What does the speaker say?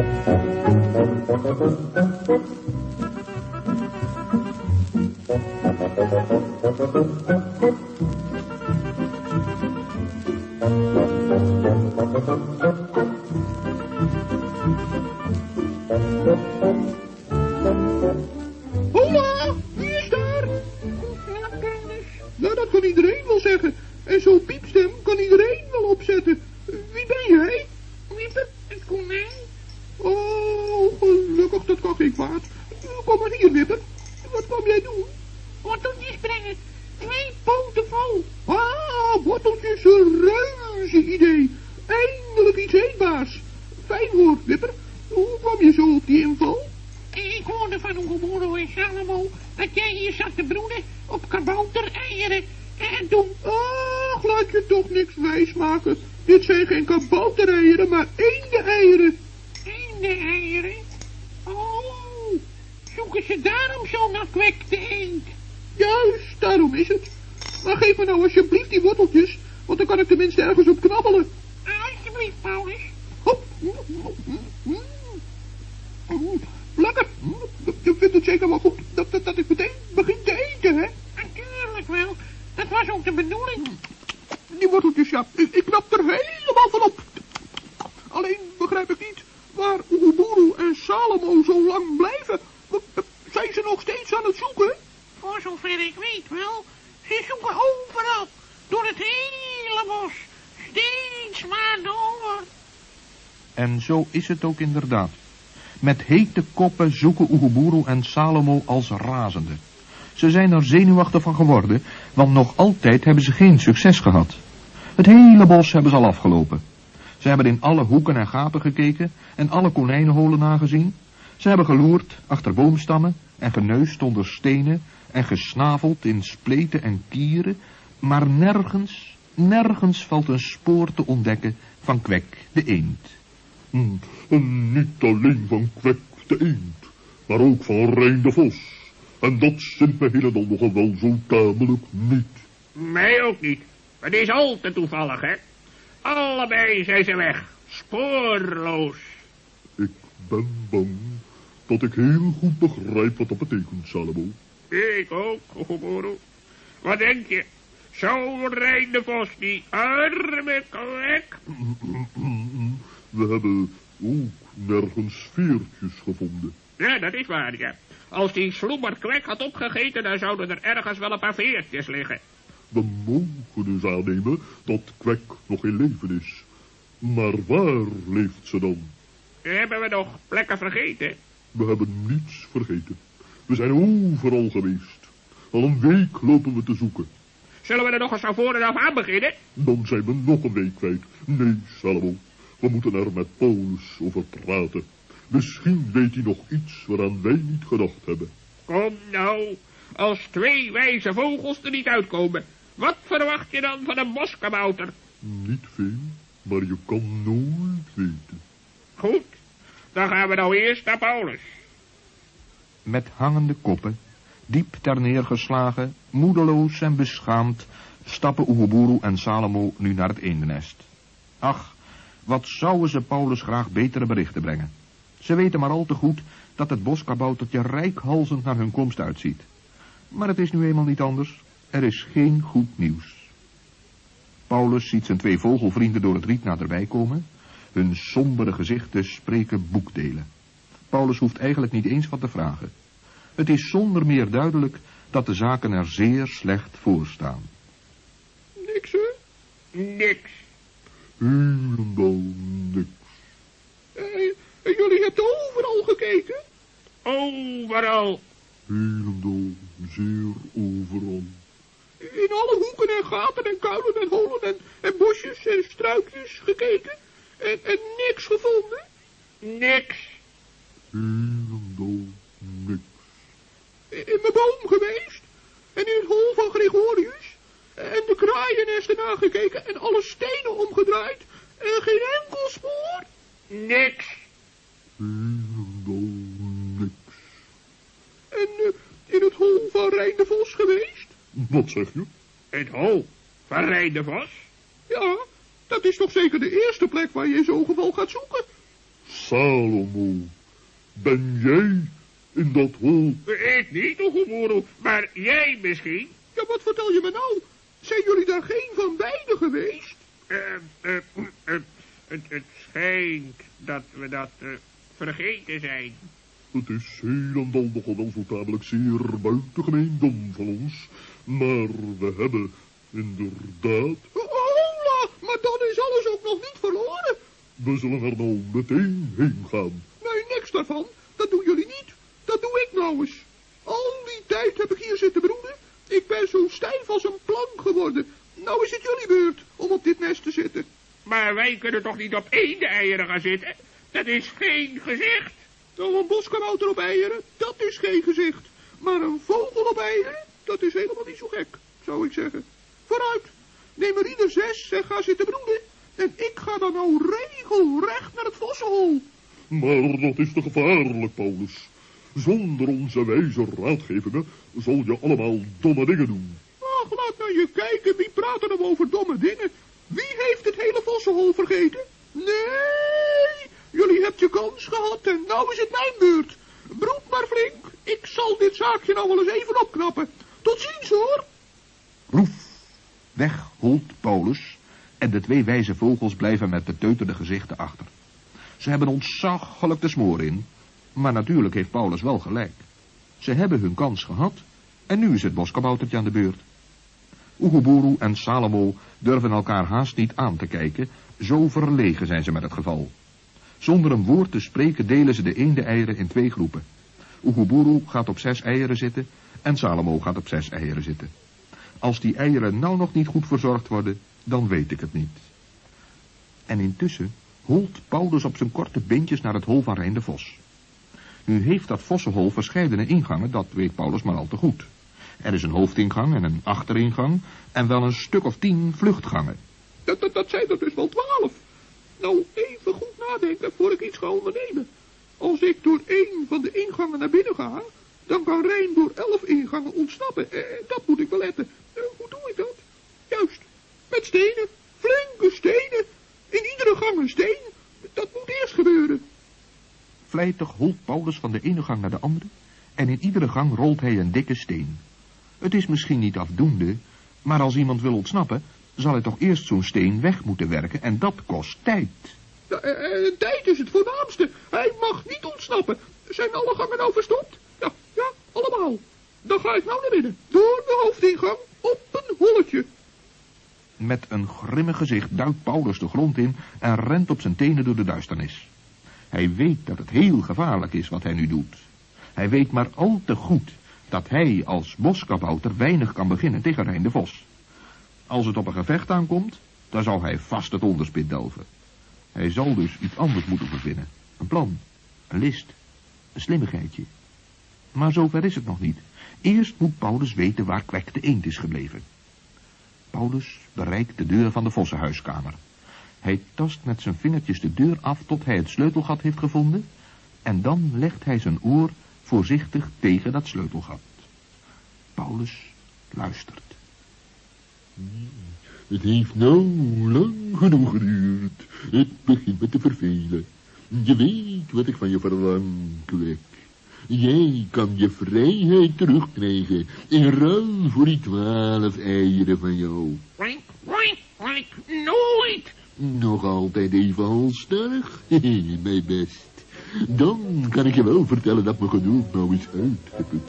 Hola, wie is daar? Nou, dat kan iedereen wel zeggen. En zo'n piepstem kan iedereen wel opzetten. Wie ben jij? Wieper, het konijn. Oh, gelukkig, dat kan geen kwaad. Kom maar hier, Wipper. Wat kwam jij doen? Worteltjes brengen. Twee poten vol. Ah, worteltjes, een reuze idee. Eindelijk iets eetbaars. Fijn hoor, Wipper. Hoe kwam je zo op die inval? Ik hoorde van Oegeboero en Salomo dat jij hier zat te broeden op kabouter-eieren. En toen... Ach, laat je toch niks wijsmaken. Dit zijn geen kaboutereieren, maar eendeneieren. Eenden-eieren? Oh, zoeken ze daarom zo naar kwek eend? Juist, daarom is het. Maar geef me nou alsjeblieft die worteltjes, want dan kan ik tenminste ergens op knabbelen. Alsjeblieft, Paulus. Hop. Lekker. Je vindt het zeker wel goed dat, dat, dat ik meteen begin te eten, hè? Natuurlijk wel. Dat was ook de bedoeling. Die worteltjes, ja. Ik, ik knap er helemaal van op. Alleen begrijp ik niet waar Oeguburu en Salomo zo lang blijven. Zijn ze nog steeds aan het zoeken? Voor zover ik weet wel. Ze zoeken overal. Door het hele bos. Steeds maar door. En zo is het ook inderdaad. Met hete koppen zoeken Oeguburu en Salomo als razende. Ze zijn er zenuwachtig van geworden, want nog altijd hebben ze geen succes gehad. Het hele bos hebben ze al afgelopen. Ze hebben in alle hoeken en gaten gekeken en alle konijnenholen nagezien. Ze hebben geloerd achter boomstammen en geneust onder stenen en gesnaveld in spleten en kieren, maar nergens, nergens valt een spoor te ontdekken van Kwek de eend. Hm, en niet alleen van Kwek de eend, maar ook van Rijn de Vos. En dat zint me helemaal nogal wel zo tamelijk niet. Mij ook niet. Het is al te toevallig, hè. Allebei zijn ze weg. Spoorloos. Ik ben bang dat ik heel goed begrijp wat dat betekent, Salomo. Ik ook, Oegeboero. Wat denk je? Zo rijdt de vos, die arme kwek. We hebben ook nergens veertjes gevonden. Ja, dat is waar, ja. Als die sloeber kwek had opgegeten, dan zouden er ergens wel een paar veertjes liggen. We mogen dus aannemen dat Kwek nog in leven is. Maar waar leeft ze dan? Hebben we nog plekken vergeten? We hebben niets vergeten. We zijn overal geweest. Al een week lopen we te zoeken. Zullen we er nog eens van voren af aan beginnen? Dan zijn we nog een week kwijt. Nee, Salomo. We moeten er met Paulus over praten. Misschien weet hij nog iets waaraan wij niet gedacht hebben. Kom nou, als twee wijze vogels er niet uitkomen. Wat verwacht je dan van een boskabouter? Niet veel, maar je kan nooit weten. Goed, dan gaan we nou eerst naar Paulus. Met hangende koppen, diep ter neergeslagen, moedeloos en beschaamd, stappen Oeguburu en Salomo nu naar het eendennest. Ach, wat zouden ze Paulus graag betere berichten brengen. Ze weten maar al te goed dat het boskaboutertje rijkhalzend naar hun komst uitziet. Maar het is nu eenmaal niet anders. Er is geen goed nieuws. Paulus ziet zijn twee vogelvrienden door het riet naderbij komen. Hun sombere gezichten spreken boekdelen. Paulus hoeft eigenlijk niet eens wat te vragen. Het is zonder meer duidelijk dat de zaken er zeer slecht voor staan. Niks, hè? Niks. Helemaal niks. En jullie hebben overal gekeken? Overal. Helemaal zeer overal. In alle hoeken en gaten en kuilen en holen en, en bosjes en struikjes gekeken? En, en niks gevonden? Niks. Helemaal niks. In mijn boom geweest? En in het hol van Gregorius? En de kraaiennesten nagekeken en alle stenen omgedraaid? En geen enkel spoor? Niks. Helemaal niks. En uh, in het hol van Rijn de Vos geweest? Wat zeg je? Het hol van Rijn de Vos? Ja, dat is toch zeker de eerste plek waar je in zo'n geval gaat zoeken? Salomo, ben jij in dat hol? Ik niet, Oegeboeroe, maar jij misschien? Ja, wat vertel je me nou? Zijn jullie daar geen van beiden geweest? Eh, eh, eh, het, het schijnt dat we dat eh, vergeten zijn. Het is heel en dan nogal wel zo tamelijk zeer buitengemeen dom van ons. Maar we hebben inderdaad... Hola, maar dan is alles ook nog niet verloren. We zullen er nou meteen heen gaan. Nee, niks daarvan. Dat doen jullie niet. Dat doe ik nou eens. Al die tijd heb ik hier zitten broeden. Ik ben zo stijf als een plank geworden. Nou is het jullie beurt om op dit nest te zitten. Maar wij kunnen toch niet op één eieren gaan zitten? Dat is geen gezicht. Nou, een boskabouter op eieren, dat is geen gezicht. Maar een vogel op eieren, dat is helemaal niet zo gek, zou ik zeggen. Vooruit, neem er ieder zes en ga zitten broeden. En ik ga dan nou regelrecht naar het vossenhol. Maar dat is te gevaarlijk, Paulus. Zonder onze wijze raadgevingen zal je allemaal domme dingen doen. Ach, laat naar je kijken, wie praat er nou over domme dingen? Wie heeft het hele vossenhol vergeten? Nee, je kans gehad en nou is het mijn beurt. Broed maar flink, ik zal dit zaakje nou wel eens even opknappen. Tot ziens hoor. Roef, weg holt Paulus en de twee wijze vogels blijven met beteuterde gezichten achter. Ze hebben ontzaglijk de smoor in, maar natuurlijk heeft Paulus wel gelijk. Ze hebben hun kans gehad en nu is het boskaboutertje aan de beurt. Oeguburu en Salomo durven elkaar haast niet aan te kijken, zo verlegen zijn ze met het geval. Zonder een woord te spreken delen ze de eende eieren in twee groepen. Oeguburu gaat op zes eieren zitten en Salomo gaat op zes eieren zitten. Als die eieren nou nog niet goed verzorgd worden, dan weet ik het niet. En intussen holt Paulus op zijn korte beentjes naar het hol van Rijn de Vos. Nu heeft dat vossenhol verscheidene ingangen, dat weet Paulus maar al te goed. Er is een hoofdingang en een achteringang en wel een stuk of tien vluchtgangen. Dat, dat, dat zijn er dus wel twaalf. Nou, even goed nadenken voor ik iets ga ondernemen. Als ik door één van de ingangen naar binnen ga, dan kan Rijn door elf ingangen ontsnappen. Dat moet ik wel letten. Eh, hoe doe ik dat? Juist, met stenen. Flinke stenen. In iedere gang een steen. Dat moet eerst gebeuren. Vlijtig holt Paulus van de ene gang naar de andere en in iedere gang rolt hij een dikke steen. Het is misschien niet afdoende, maar als iemand wil ontsnappen, zal hij toch eerst zo'n steen weg moeten werken en dat kost tijd. Ja, eh, eh, tijd is het voornaamste. Hij mag niet ontsnappen. Zijn alle gangen nou verstopt? Ja, ja, allemaal. Dan ga ik nou naar binnen. Door de hoofdingang op een holletje. Met een grimmig gezicht duikt Paulus de grond in en rent op zijn tenen door de duisternis. Hij weet dat het heel gevaarlijk is wat hij nu doet. Hij weet maar al te goed dat hij als boskabouter weinig kan beginnen tegen Rijn de Vos. Als het op een gevecht aankomt, dan zal hij vast het onderspit delven. Hij zal dus iets anders moeten verzinnen. Een plan, een list, een slimmigheidje. Maar zover is het nog niet. Eerst moet Paulus weten waar Kwek de eend is gebleven. Paulus bereikt de deur van de vossenhuiskamer. Hij tast met zijn vingertjes de deur af tot hij het sleutelgat heeft gevonden en dan legt hij zijn oor voorzichtig tegen dat sleutelgat. Paulus luistert. Het heeft nou lang genoeg geduurd. Het begint me te vervelen. Je weet wat ik van je verlang, Kwek. Jij kan je vrijheid terugkrijgen in ruil voor die twaalf eieren van jou. Oink, oink, nooit. Nog altijd even halstarrig? Mijn best. Dan kan ik je wel vertellen dat mijn geduld nou is uitgeput.